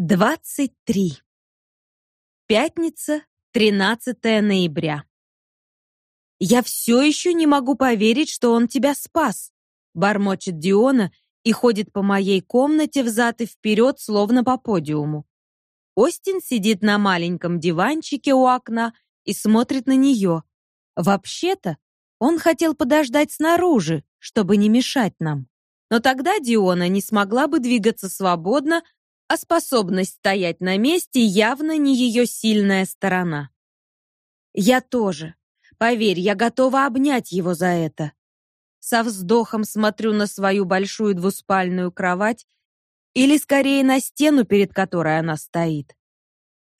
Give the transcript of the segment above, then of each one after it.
23. Пятница, 13 ноября. «Я все еще не могу поверить, что он тебя спас», бормочет Диона и ходит по моей комнате взад и вперед, словно по подиуму. Остин сидит на маленьком диванчике у окна и смотрит на нее. Вообще-то, он хотел подождать снаружи, чтобы не мешать нам. Но тогда Диона не смогла бы двигаться свободно, а способность стоять на месте явно не ее сильная сторона. Я тоже. Поверь, я готова обнять его за это. Со вздохом смотрю на свою большую двуспальную кровать или скорее на стену, перед которой она стоит.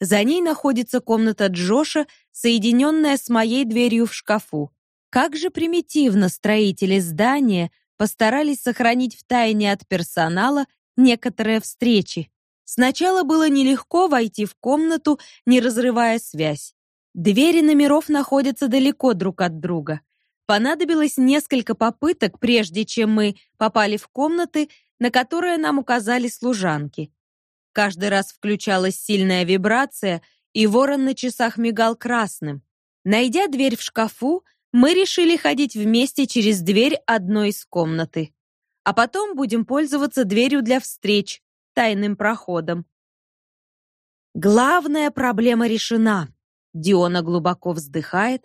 За ней находится комната Джоша, соединенная с моей дверью в шкафу. Как же примитивно строители здания постарались сохранить в тайне от персонала некоторые встречи. Сначала было нелегко войти в комнату, не разрывая связь. Двери номеров находятся далеко друг от друга. Понадобилось несколько попыток, прежде чем мы попали в комнаты, на которые нам указали служанки. Каждый раз включалась сильная вибрация, и ворон на часах мигал красным. Найдя дверь в шкафу, мы решили ходить вместе через дверь одной из комнаты. А потом будем пользоваться дверью для встреч, тайным проходом. Главная проблема решена. Диона глубоко вздыхает.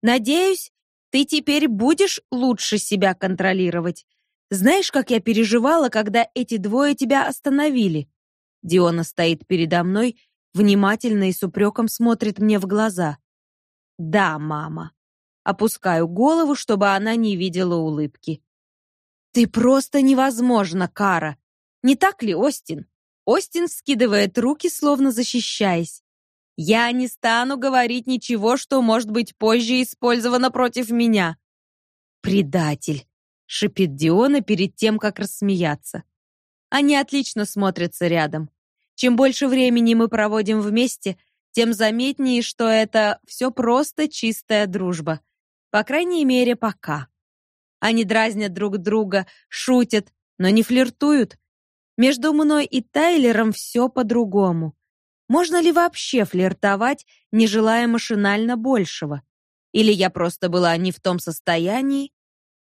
Надеюсь, ты теперь будешь лучше себя контролировать. Знаешь, как я переживала, когда эти двое тебя остановили? Диона стоит передо мной, внимательно и с упреком смотрит мне в глаза. Да, мама. Опускаю голову, чтобы она не видела улыбки. Ты просто невозможна, Кара. Не так ли, Остин? Остин скидывает руки, словно защищаясь. Я не стану говорить ничего, что может быть позже использовано против меня. Предатель, шипит Диона перед тем, как рассмеяться. Они отлично смотрятся рядом. Чем больше времени мы проводим вместе, тем заметнее, что это все просто чистая дружба. По крайней мере, пока. Они дразнят друг друга, шутят, но не флиртуют, между мной и Тайлером все по-другому. Можно ли вообще флиртовать, не желая машинально большего? Или я просто была не в том состоянии?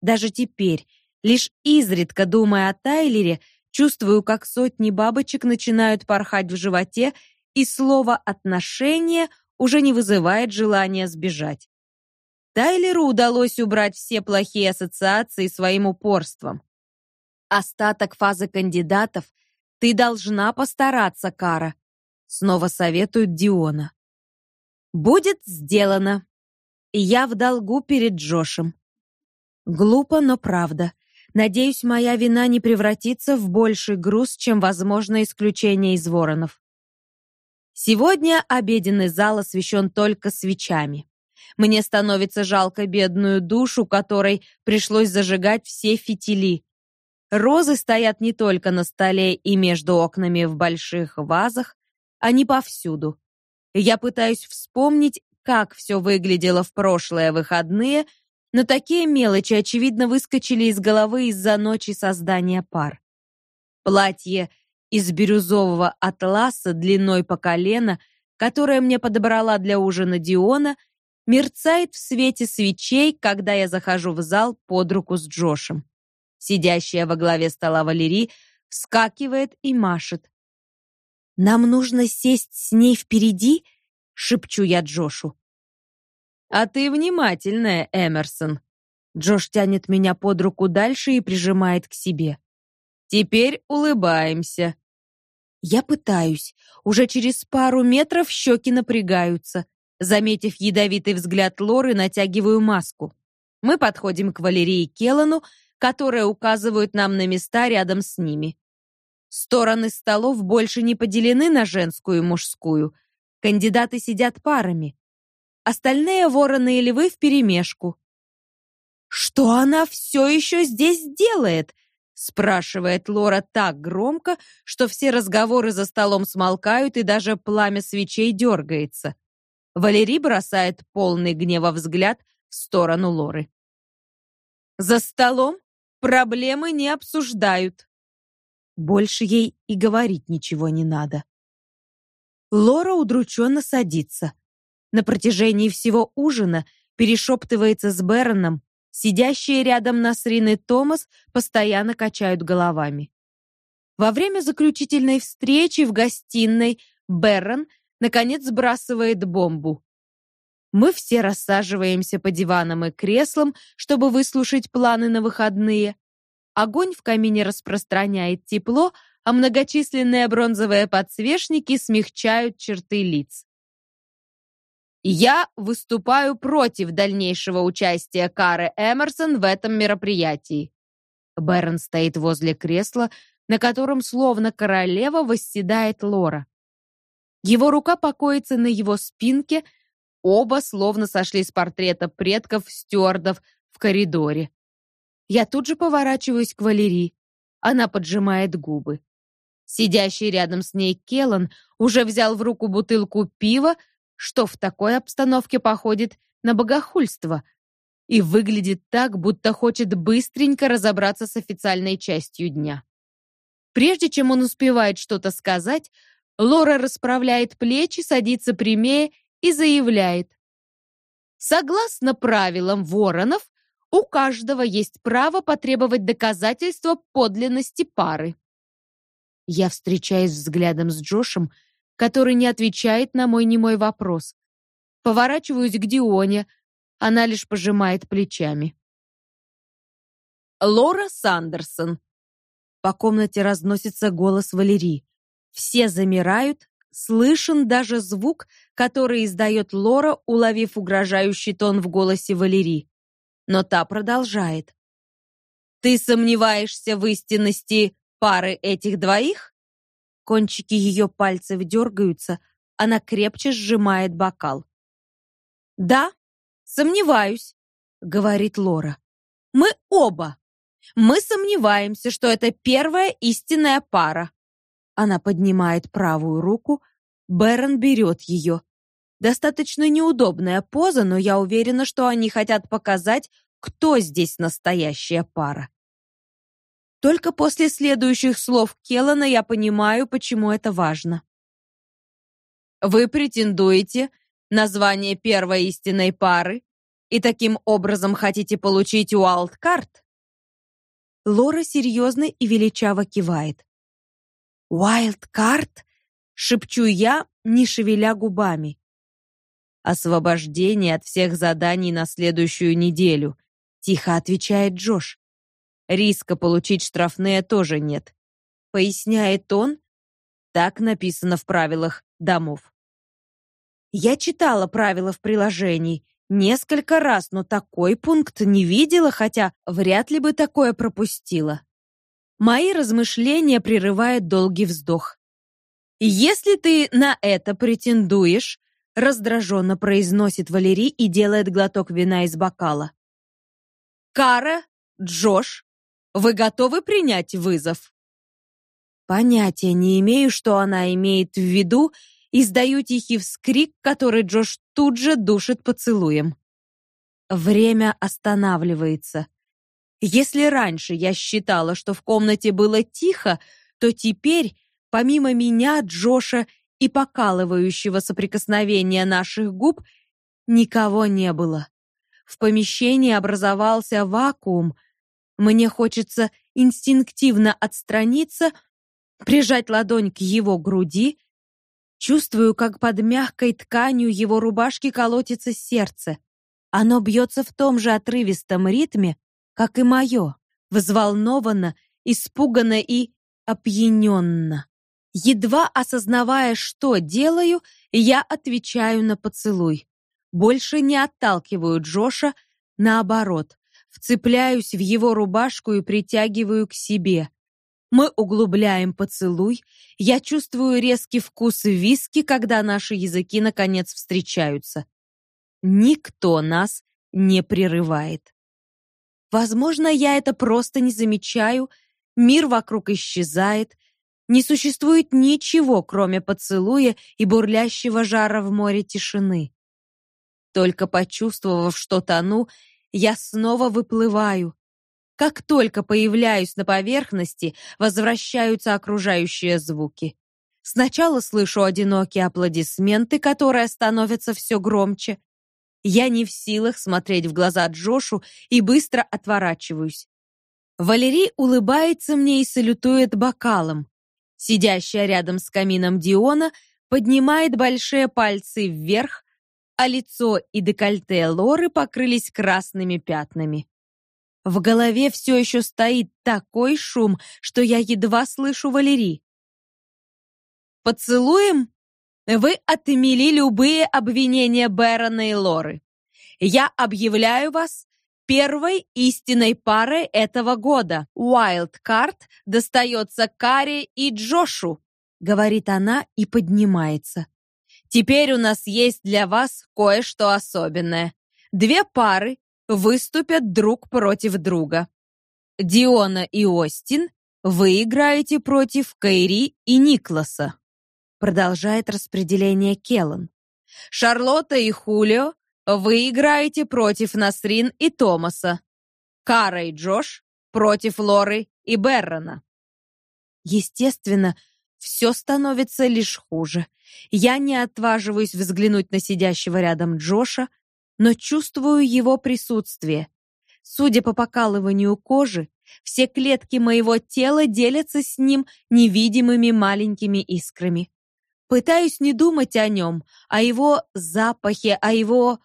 Даже теперь, лишь изредка думая о Тайлере, чувствую, как сотни бабочек начинают порхать в животе, и слово «отношения» уже не вызывает желания сбежать. Тайлеру удалось убрать все плохие ассоциации своим упорством. Остаток фазы кандидатов ты должна постараться, Кара. Снова советует Диона. Будет сделано. Я в долгу перед Джошем. Глупо, но правда. Надеюсь, моя вина не превратится в больший груз, чем возможно исключение из воронов. Сегодня обеденный зал освещен только свечами. Мне становится жалко бедную душу, которой пришлось зажигать все фитили. Розы стоят не только на столе и между окнами в больших вазах, они повсюду. Я пытаюсь вспомнить, как все выглядело в прошлые выходные, но такие мелочи, очевидно, выскочили из головы из-за ночи создания пар. Платье из бирюзового атласа длиной по колено, которое мне подобрала для ужина Диона, мерцает в свете свечей, когда я захожу в зал под руку с Джошем. Сидящая во главе стола Валерий вскакивает и машет. «Нам нужно сесть с ней впереди?» — шепчу я Джошу. «А ты внимательная, Эмерсон». Джош тянет меня под руку дальше и прижимает к себе. «Теперь улыбаемся». Я пытаюсь. Уже через пару метров щеки напрягаются. Заметив ядовитый взгляд Лоры, натягиваю маску. Мы подходим к Валерии Келану, которые указывают нам на места рядом с ними. Стороны столов больше не поделены на женскую и мужскую. Кандидаты сидят парами. Остальные вороны и львы вперемешку. «Что она все еще здесь делает?» спрашивает Лора так громко, что все разговоры за столом смолкают и даже пламя свечей дергается. Валерий бросает полный гнева взгляд в сторону Лоры. За столом Проблемы не обсуждают. Больше ей и говорить ничего не надо. Лора удрученно садится. На протяжении всего ужина перешептывается с Бэроном, сидящие рядом Насрин и Томас постоянно качают головами. Во время заключительной встречи в гостиной Бэрон наконец сбрасывает бомбу. Мы все рассаживаемся по диванам и креслам, чтобы выслушать планы на выходные. Огонь в камине распространяет тепло, а многочисленные бронзовые подсвечники смягчают черты лиц. Я выступаю против дальнейшего участия Кары Эмерсон в этом мероприятии. Бэрон стоит возле кресла, на котором словно королева восседает Лора. Его рука покоится на его спинке, оба словно сошли с портрета предков стюардов в коридоре. Я тут же поворачиваюсь к Валерии. Она поджимает губы. Сидящий рядом с ней Келан уже взял в руку бутылку пива, что в такой обстановке походит на богохульство и выглядит так, будто хочет быстренько разобраться с официальной частью дня. Прежде чем он успевает что-то сказать, Лора расправляет плечи, садится прямее и заявляет: Согласно правилам воронов, у каждого есть право потребовать доказательства подлинности пары. Я встречаюсь взглядом с Джошем, который не отвечает на мой немой вопрос. Поворачиваюсь к Дионе, она лишь пожимает плечами. Лора Сандерсон. По комнате разносится голос Валерии. Все замирают, слышен даже звук, который издает Лора, уловив угрожающий тон в голосе Валерии. Но та продолжает. Ты сомневаешься в истинности пары этих двоих? Кончики ее пальцев дергаются, она крепче сжимает бокал. Да, сомневаюсь, говорит Лора. Мы оба. Мы сомневаемся, что это первая истинная пара. Она поднимает правую руку, Бэрон берет ее. Достаточно неудобная поза, но я уверена, что они хотят показать, кто здесь настоящая пара. Только после следующих слов Келлана я понимаю, почему это важно. Вы претендуете на звание первой истинной пары и таким образом хотите получить уайлдкарт? Лора серьезно и величаво кивает. Уайлдкарт? шепчу я, не шевеля губами. Освобождение от всех заданий на следующую неделю, тихо отвечает Джош. Риска получить штрафные тоже нет. Поясняет он, так написано в правилах домов. Я читала правила в приложении несколько раз, но такой пункт не видела, хотя вряд ли бы такое пропустила. Мои размышления прерывает долгий вздох. Если ты на это претендуешь, раздраженно произносит Валерий и делает глоток вина из бокала. Кара, Джош, вы готовы принять вызов? Понятия не имею, что она имеет в виду, издаю тихий вскрик, который Джош тут же душит поцелуем. Время останавливается. Если раньше я считала, что в комнате было тихо, то теперь, помимо меня, Джоша и покалывающего соприкосновения наших губ, никого не было. В помещении образовался вакуум, мне хочется инстинктивно отстраниться, прижать ладонь к его груди. Чувствую, как под мягкой тканью его рубашки колотится сердце. Оно бьется в том же отрывистом ритме, как и мое, взволнованно, испуганно и опьяненно. Едва осознавая, что делаю, я отвечаю на поцелуй. Больше не отталкиваю Джоша, наоборот, вцепляюсь в его рубашку и притягиваю к себе. Мы углубляем поцелуй. Я чувствую резкий вкус виски, когда наши языки наконец встречаются. Никто нас не прерывает. Возможно, я это просто не замечаю. Мир вокруг исчезает. Не существует ничего, кроме поцелуя и бурлящего жара в море тишины. Только почувствовав, что тону, я снова выплываю. Как только появляюсь на поверхности, возвращаются окружающие звуки. Сначала слышу одинокие аплодисменты, которые становятся все громче. Я не в силах смотреть в глаза Джошу и быстро отворачиваюсь. Валерий улыбается мне и салютует бокалом. Сидящая рядом с камином Диона поднимает большие пальцы вверх, а лицо и декольте Лоры покрылись красными пятнами. В голове все еще стоит такой шум, что я едва слышу Валерий. Поцелуем? Вы отмели любые обвинения Бэрона и Лоры. Я объявляю вас первой истинной парой этого года. Уайлдкарт достается Каре и Джошу, говорит она и поднимается. Теперь у нас есть для вас кое-что особенное. Две пары выступят друг против друга. Диона и Остин, вы играете против Кайри и Никласа. Продолжает распределение Келлан. Шарлотта и Хулио, вы играете против Насрин и Томаса. Кара и Джош против Лоры и Беррона. Естественно, все становится лишь хуже. Я не отваживаюсь взглянуть на сидящего рядом Джоша, но чувствую его присутствие. Судя по покалыванию кожи, все клетки моего тела делятся с ним невидимыми маленькими искрами. Пытаюсь не думать о нем, о его запахе, о его...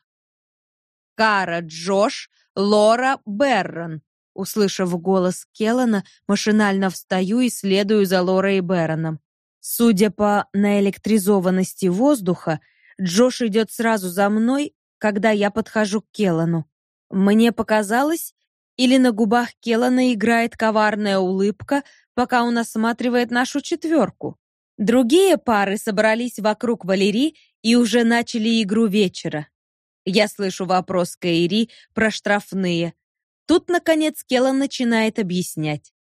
Кара Джош, Лора Беррон. Услышав голос Келлана, машинально встаю и следую за Лорой и Берроном. Судя по наэлектризованности воздуха, Джош идет сразу за мной, когда я подхожу к Келлану. Мне показалось, или на губах Келлана играет коварная улыбка, пока он осматривает нашу четверку. Другие пары собрались вокруг Валерии и уже начали игру вечера. Я слышу вопрос Кайри про штрафные. Тут, наконец, Келлан начинает объяснять.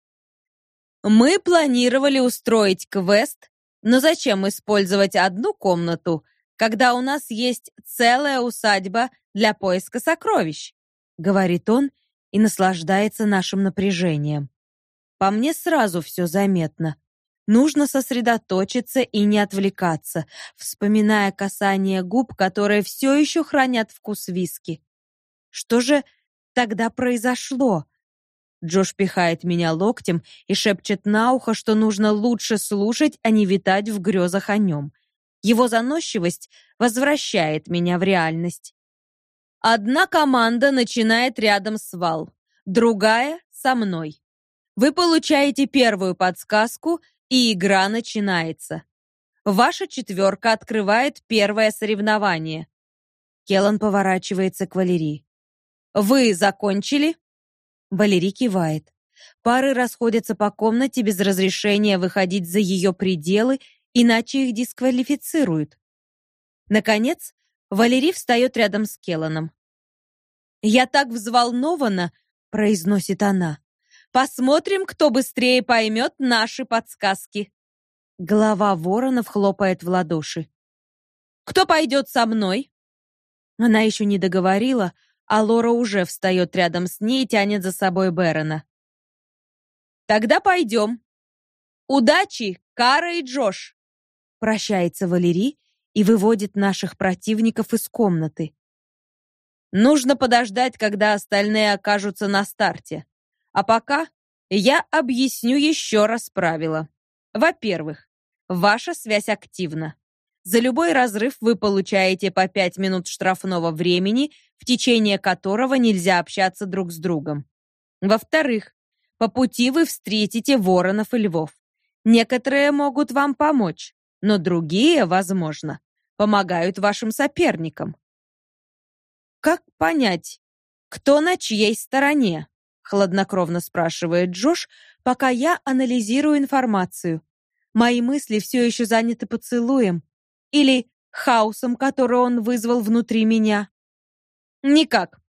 Мы планировали устроить квест, но зачем использовать одну комнату, когда у нас есть целая усадьба для поиска сокровищ? Говорит он и наслаждается нашим напряжением. По мне сразу все заметно. Нужно сосредоточиться и не отвлекаться, вспоминая касание губ, которые все еще хранят вкус виски. Что же тогда произошло? Джош пихает меня локтем и шепчет на ухо, что нужно лучше слушать, а не витать в грезах о нем. Его заносчивость возвращает меня в реальность. Одна команда начинает рядом с Вал, другая — со мной. Вы получаете первую подсказку и игра начинается. Ваша четверка открывает первое соревнование. Келан поворачивается к Валерии. Вы закончили? Валерий кивает. Пары расходятся по комнате без разрешения выходить за ее пределы, иначе их дисквалифицируют. Наконец, Валерий встает рядом с Келаном. «Я так взволнована», — произносит она. Посмотрим, кто быстрее поймет наши подсказки. Глава Воронов хлопает в ладоши. Кто пойдет со мной? Она еще не договорила, а Лора уже встает рядом с ней и тянет за собой Бэрона. Тогда пойдем. Удачи, Кара и Джош. Прощается Валерий и выводит наших противников из комнаты. Нужно подождать, когда остальные окажутся на старте. А пока я объясню еще раз правила. Во-первых, ваша связь активна. За любой разрыв вы получаете по 5 минут штрафного времени, в течение которого нельзя общаться друг с другом. Во-вторых, по пути вы встретите воронов и львов. Некоторые могут вам помочь, но другие, возможно, помогают вашим соперникам. Как понять, кто на чьей стороне? Хладнокровно спрашивает Джош, пока я анализирую информацию. Мои мысли все еще заняты поцелуем или хаосом, который он вызвал внутри меня. Никак.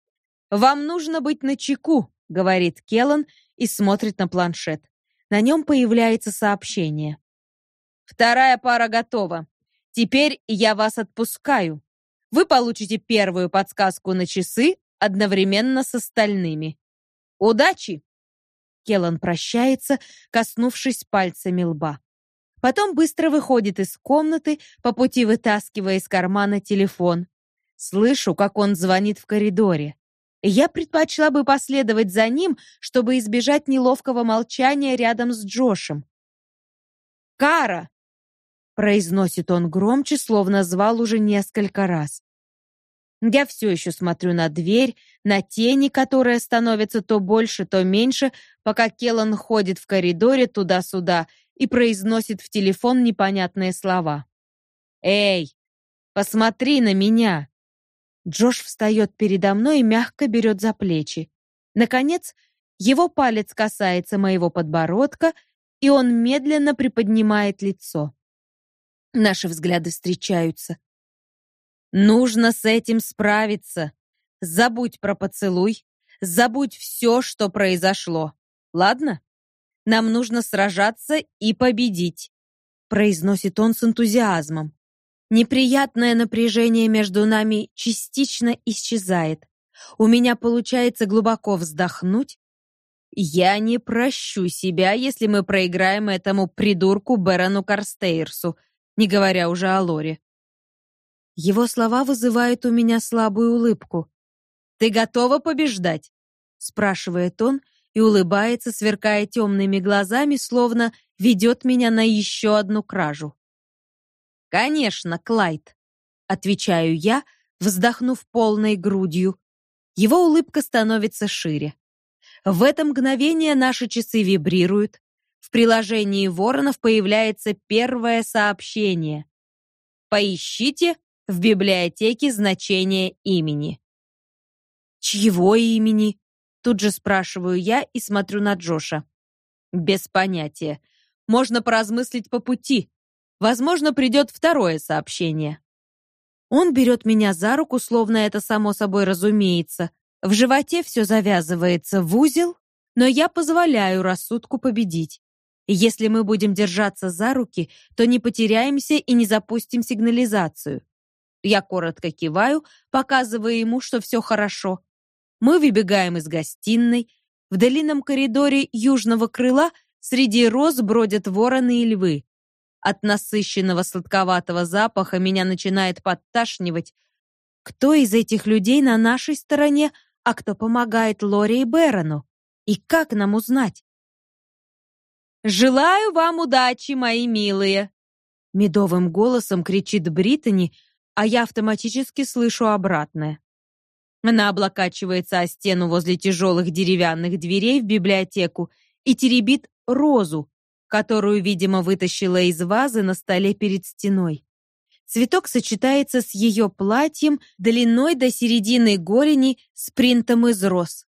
Вам нужно быть начеку, говорит Келлан и смотрит на планшет. На нем появляется сообщение. Вторая пара готова. Теперь я вас отпускаю. Вы получите первую подсказку на часы одновременно с остальными. Удачи! Келлан прощается, коснувшись пальцами лба. Потом быстро выходит из комнаты, по пути вытаскивая из кармана телефон. Слышу, как он звонит в коридоре. Я предпочла бы последовать за ним, чтобы избежать неловкого молчания рядом с Джошем. «Кара!» — произносит он громче, словно звал уже несколько раз. Я все еще смотрю на дверь, на тени, которые становятся то больше, то меньше, пока Келлан ходит в коридоре туда-сюда и произносит в телефон непонятные слова. «Эй, посмотри на меня!» Джош встает передо мной и мягко берет за плечи. Наконец, его палец касается моего подбородка, и он медленно приподнимает лицо. Наши взгляды встречаются. Нужно с этим справиться. Забудь про поцелуй, забудь все, что произошло. Ладно? Нам нужно сражаться и победить, произносит он с энтузиазмом. Неприятное напряжение между нами частично исчезает. У меня получается глубоко вздохнуть. Я не прощу себя, если мы проиграем этому придурку Берону Карстейрсу, не говоря уже о Лоре. Его слова вызывают у меня слабую улыбку. «Ты готова побеждать?» — спрашивает он и улыбается, сверкая темными глазами, словно ведет меня на еще одну кражу. «Конечно, Клайд», — отвечаю я, вздохнув полной грудью. Его улыбка становится шире. В это мгновение наши часы вибрируют. В приложении Воронов появляется первое сообщение. Поищите в библиотеке значение имени. Чьего имени? Тут же спрашиваю я и смотрю на Джоша. Без понятия. Можно поразмыслить по пути. Возможно, придет второе сообщение. Он берет меня за руку, словно это само собой разумеется. В животе все завязывается в узел, но я позволяю рассудку победить. Если мы будем держаться за руки, то не потеряемся и не запустим сигнализацию. Я коротко киваю, показывая ему, что все хорошо. Мы выбегаем из гостиной. В длинном коридоре южного крыла среди роз бродят вороны и львы. От насыщенного сладковатого запаха меня начинает подташнивать. Кто из этих людей на нашей стороне, а кто помогает Лоре и Берону? И как нам узнать? «Желаю вам удачи, мои милые!» Медовым голосом кричит Британи, а я автоматически слышу обратное. Она облокачивается о стену возле тяжелых деревянных дверей в библиотеку и теребит розу, которую, видимо, вытащила из вазы на столе перед стеной. Цветок сочетается с ее платьем длиной до середины голени с принтом из роз.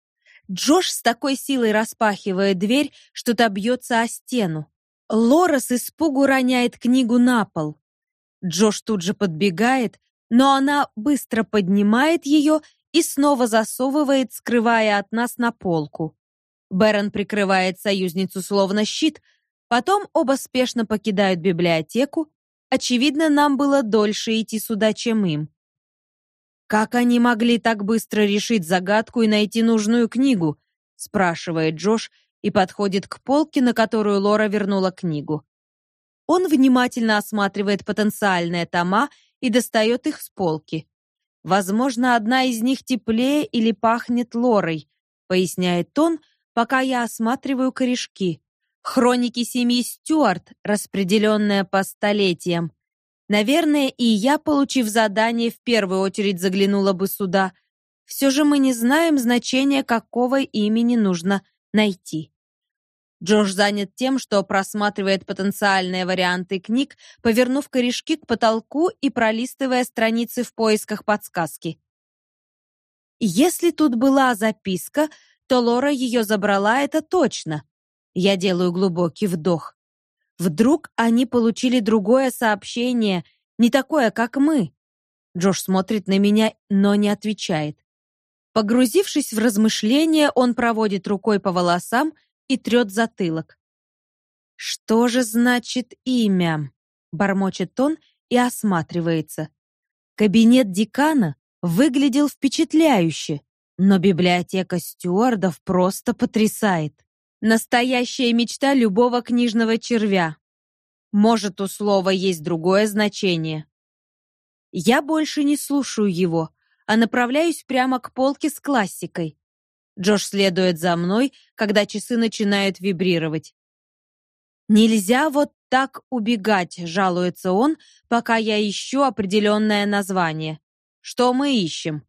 Джош с такой силой распахивает дверь, что та бьется о стену. Лора с испугу роняет книгу на пол. Джош тут же подбегает, но она быстро поднимает ее и снова засовывает, скрывая от нас на полку. Бэрон прикрывает союзницу словно щит, потом оба спешно покидают библиотеку. Очевидно, нам было дольше идти сюда, чем им. Как они могли так быстро решить загадку и найти нужную книгу? спрашивает Джош и подходит к полке, на которую Лора вернула книгу. Он внимательно осматривает потенциальные тома и достает их с полки. Возможно, одна из них теплее или пахнет лорой, поясняет он, пока я осматриваю корешки. Хроники семьи Стюарт, распределенные по столетиям. Наверное, и я, получив задание, в первую очередь заглянула бы сюда. Все же мы не знаем значения, какого имени нужно найти. Джош занят тем, что просматривает потенциальные варианты книг, повернув корешки к потолку и пролистывая страницы в поисках подсказки. Если тут была записка, то Лора ее забрала, это точно. Я делаю глубокий вдох. Вдруг они получили другое сообщение, не такое, как мы. Джош смотрит на меня, но не отвечает. Погрузившись в размышления, он проводит рукой по волосам и трет затылок. «Что же значит имя?» — бормочет он и осматривается. Кабинет декана выглядел впечатляюще, но библиотека стюардов просто потрясает. Настоящая мечта любого книжного червя. Может, у слова есть другое значение. Я больше не слушаю его, а направляюсь прямо к полке с классикой. Джош следует за мной, когда часы начинают вибрировать. Нельзя вот так убегать, жалуется он, пока я ищу определенное название. Что мы ищем?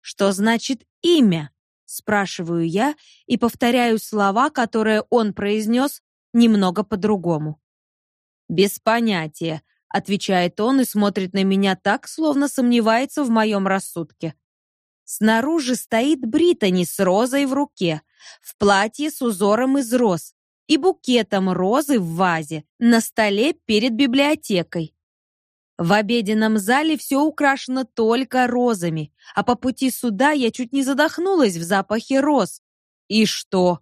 Что значит имя? спрашиваю я и повторяю слова, которые он произнес немного по-другому. Без понятия, отвечает он и смотрит на меня так, словно сомневается в моем рассудке. Снаружи стоит Британи с розой в руке, в платье с узором из роз и букетом розы в вазе на столе перед библиотекой. В обеденном зале все украшено только розами, а по пути сюда я чуть не задохнулась в запахе роз. И что?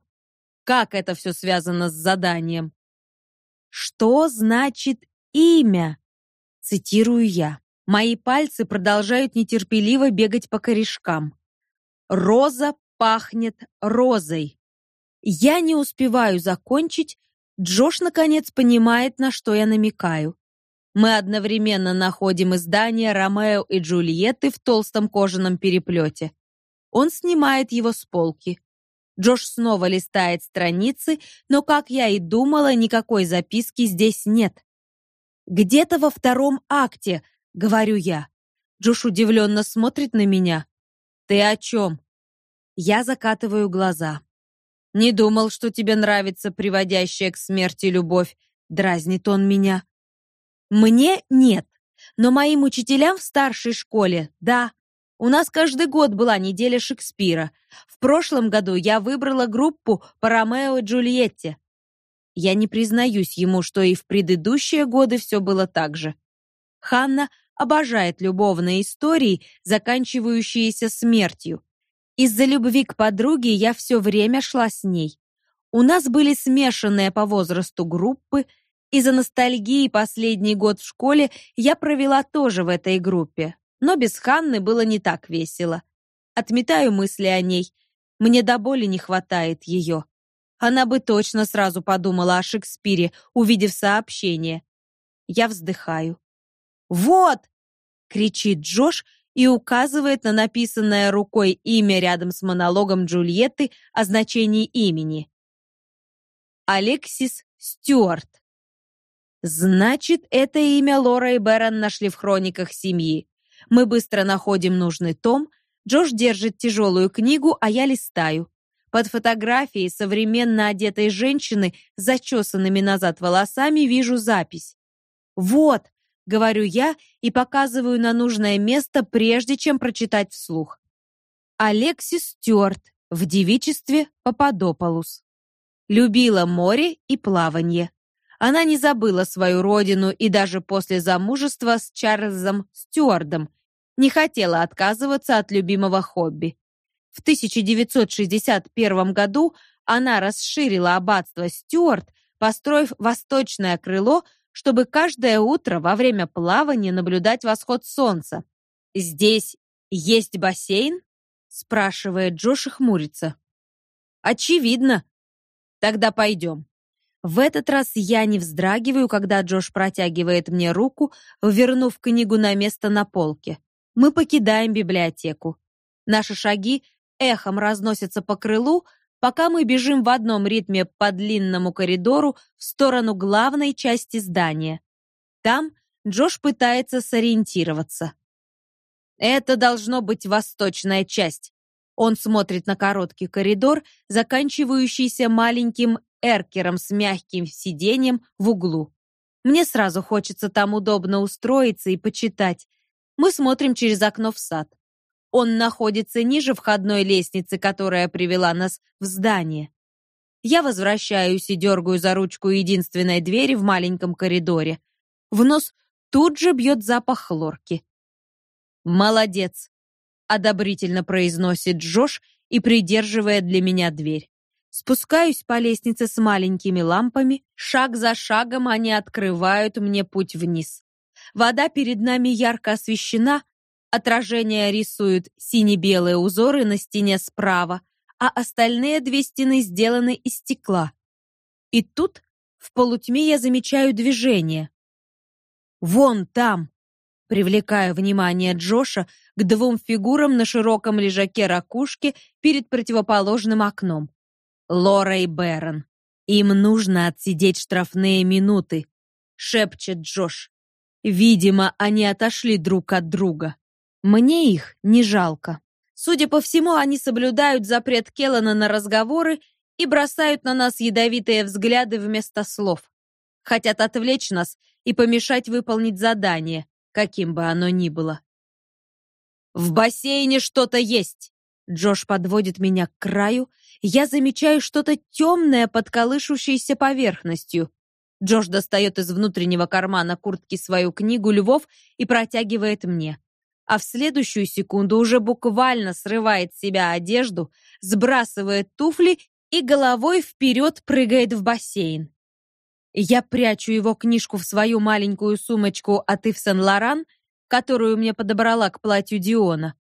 Как это все связано с заданием? Что значит имя? Цитирую я. Мои пальцы продолжают нетерпеливо бегать по корешкам. Роза пахнет розой. Я не успеваю закончить, Джош наконец понимает, на что я намекаю. Мы одновременно находим издание Ромео и Джульетты в толстом кожаном переплете. Он снимает его с полки. Джош снова листает страницы, но, как я и думала, никакой записки здесь нет. «Где-то во втором акте», — говорю я. Джош удивленно смотрит на меня. «Ты о чем?» Я закатываю глаза. «Не думал, что тебе нравится приводящая к смерти любовь», — дразнит он меня. Мне нет, но моим учителям в старшей школе — да. У нас каждый год была неделя Шекспира. В прошлом году я выбрала группу по Ромео и Джульетте. Я не признаюсь ему, что и в предыдущие годы все было так же. Ханна обожает любовные истории, заканчивающиеся смертью. Из-за любви к подруге я все время шла с ней. У нас были смешанные по возрасту группы, из-за ностальгии последний год в школе я провела тоже в этой группе, но без Ханны было не так весело. Отметаю мысли о ней. Мне до боли не хватает ее. Она бы точно сразу подумала о Шекспире, увидев сообщение. Я вздыхаю. «Вот!» — кричит Джош и указывает на написанное рукой имя рядом с монологом Джульетты о значении имени. Алексис Стюарт. Значит, это имя Лора и Бэрон нашли в хрониках семьи. Мы быстро находим нужный том. Джош держит тяжелую книгу, а я листаю. Под фотографией современно одетой женщины с зачесанными назад волосами вижу запись. «Вот», — говорю я и показываю на нужное место, прежде чем прочитать вслух. Алексис Стюарт в девичестве Пападополус. Любила море и плавание. Она не забыла свою родину и даже после замужества с Чарльзом Стюардом не хотела отказываться от любимого хобби. В 1961 году она расширила аббатство Стюарт, построив восточное крыло, чтобы каждое утро во время плавания наблюдать восход солнца. «Здесь есть бассейн?» — спрашивает Джош и хмурится. «Очевидно. Тогда пойдем». В этот раз я не вздрагиваю, когда Джош протягивает мне руку, вернув книгу на место на полке. Мы покидаем библиотеку. Наши шаги эхом разносятся по крылу, пока мы бежим в одном ритме по длинному коридору в сторону главной части здания. Там Джош пытается сориентироваться. Это должно быть восточная часть. Он смотрит на короткий коридор, заканчивающийся маленьким эркером с мягким сиденьем в углу. Мне сразу хочется там удобно устроиться и почитать. Мы смотрим через окно в сад. Он находится ниже входной лестницы, которая привела нас в здание. Я возвращаюсь и дергаю за ручку единственной двери в маленьком коридоре. В нос тут же бьет запах хлорки. «Молодец!» — одобрительно произносит Джош и придерживает для меня дверь. Спускаюсь по лестнице с маленькими лампами, шаг за шагом они открывают мне путь вниз. Вода перед нами ярко освещена, отражение рисует сине-белые узоры на стене справа, а остальные две стены сделаны из стекла. И тут в полутьме я замечаю движение. Вон там, привлекаю внимание Джоша к двум фигурам на широком лежаке ракушки перед противоположным окном. Лора и Бэрон. Им нужно отсидеть штрафные минуты, шепчет Джош. Видимо, они отошли друг от друга. Мне их не жалко. Судя по всему, они соблюдают запрет Келлана на разговоры и бросают на нас ядовитые взгляды вместо слов. Хотят отвлечь нас и помешать выполнить задание, каким бы оно ни было. В бассейне что-то есть. Джош подводит меня к краю, я замечаю что-то темное под колышущейся поверхностью. Джош достает из внутреннего кармана куртки свою книгу «Львов» и протягивает мне. А в следующую секунду уже буквально срывает с себя одежду, сбрасывает туфли и головой вперед прыгает в бассейн. Я прячу его книжку в свою маленькую сумочку от Ив Сен-Лоран, которую мне подобрала к платью Диона.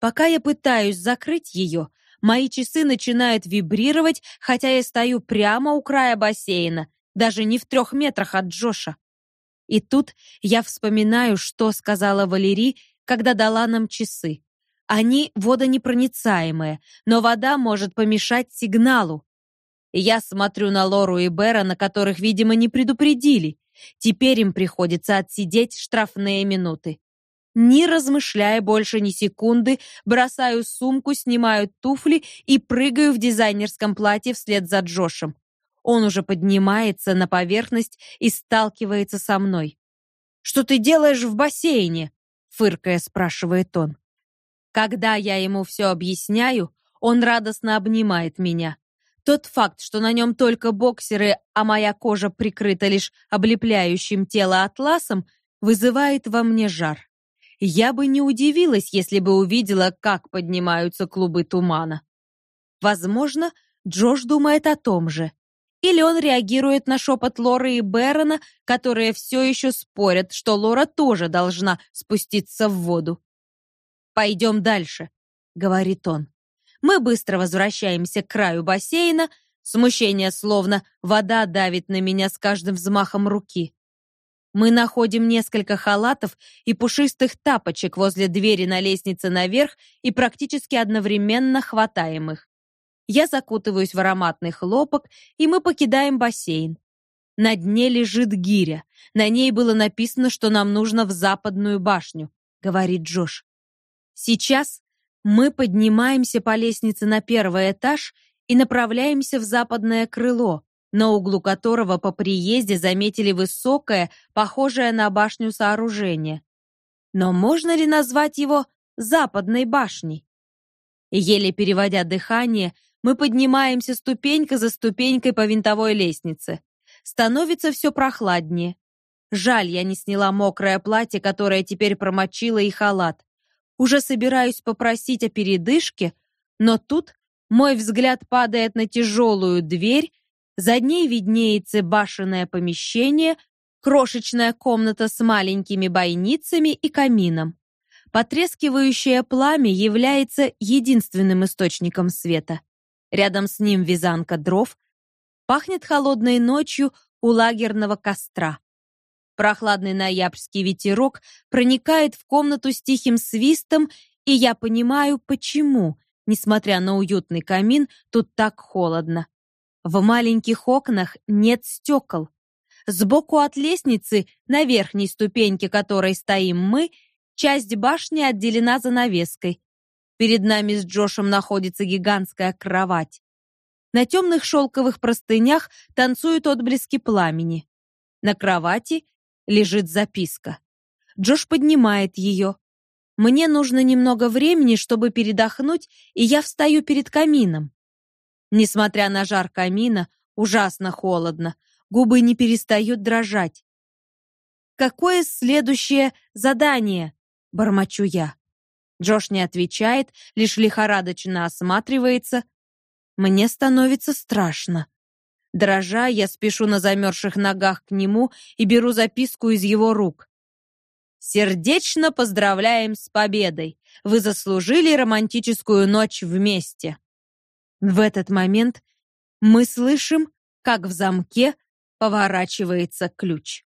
Пока я пытаюсь закрыть ее, мои часы начинают вибрировать, хотя я стою прямо у края бассейна, даже не в трех метрах от Джоша. И тут я вспоминаю, что сказала Валерий, когда дала нам часы. Они водонепроницаемые, но вода может помешать сигналу. Я смотрю на Лору и Бера, на которых, видимо, не предупредили. Теперь им приходится отсидеть штрафные минуты. Не размышляя больше ни секунды, бросаю сумку, снимаю туфли и прыгаю в дизайнерском платье вслед за Джошем. Он уже поднимается на поверхность и сталкивается со мной. «Что ты делаешь в бассейне?» — фыркая спрашивает он. Когда я ему все объясняю, он радостно обнимает меня. Тот факт, что на нем только боксеры, а моя кожа прикрыта лишь облепляющим тело атласом, вызывает во мне жар. Я бы не удивилась, если бы увидела, как поднимаются клубы тумана. Возможно, Джош думает о том же. Или он реагирует на шепот Лоры и Бэрона, которые все еще спорят, что Лора тоже должна спуститься в воду. «Пойдем дальше», — говорит он. Мы быстро возвращаемся к краю бассейна, смущение словно вода давит на меня с каждым взмахом руки. Мы находим несколько халатов и пушистых тапочек возле двери на лестнице наверх и практически одновременно хватаем их. Я закутываюсь в ароматный хлопок, и мы покидаем бассейн. На дне лежит гиря. На ней было написано, что нам нужно в западную башню, говорит Джош. Сейчас мы поднимаемся по лестнице на первый этаж и направляемся в западное крыло, на углу которого по приезде заметили высокое, похожее на башню сооружение. Но можно ли назвать его западной башней? Еле переводя дыхание, мы поднимаемся ступенька за ступенькой по винтовой лестнице. Становится все прохладнее. Жаль, я не сняла мокрое платье, которое теперь промочило и халат. Уже собираюсь попросить о передышке, но тут мой взгляд падает на тяжелую дверь, за ней виднеется башенное помещение, крошечная комната с маленькими бойницами и камином. Потрескивающее пламя является единственным источником света. Рядом с ним вязанка дров. Пахнет холодной ночью у лагерного костра. Прохладный ноябрьский ветерок проникает в комнату с тихим свистом, и я понимаю, почему, несмотря на уютный камин, тут так холодно. В маленьких окнах нет стекол. Сбоку от лестницы, на верхней ступеньке которой стоим мы, часть башни отделена занавеской, Перед нами с Джошем находится гигантская кровать. На темных шелковых простынях танцуют отблески пламени. На кровати лежит записка. Джош поднимает ее. Мне нужно немного времени, чтобы передохнуть, и я встаю перед камином. Несмотря на жар камина, ужасно холодно. Губы не перестают дрожать. «Какое следующее задание?» — бормочу я. Джош не отвечает, лишь лихорадочно осматривается. Мне становится страшно. Дрожа, я спешу на замерзших ногах к нему и беру записку из его рук. «Сердечно поздравляем с победой! Вы заслужили романтическую ночь вместе!» В этот момент мы слышим, как в замке поворачивается ключ.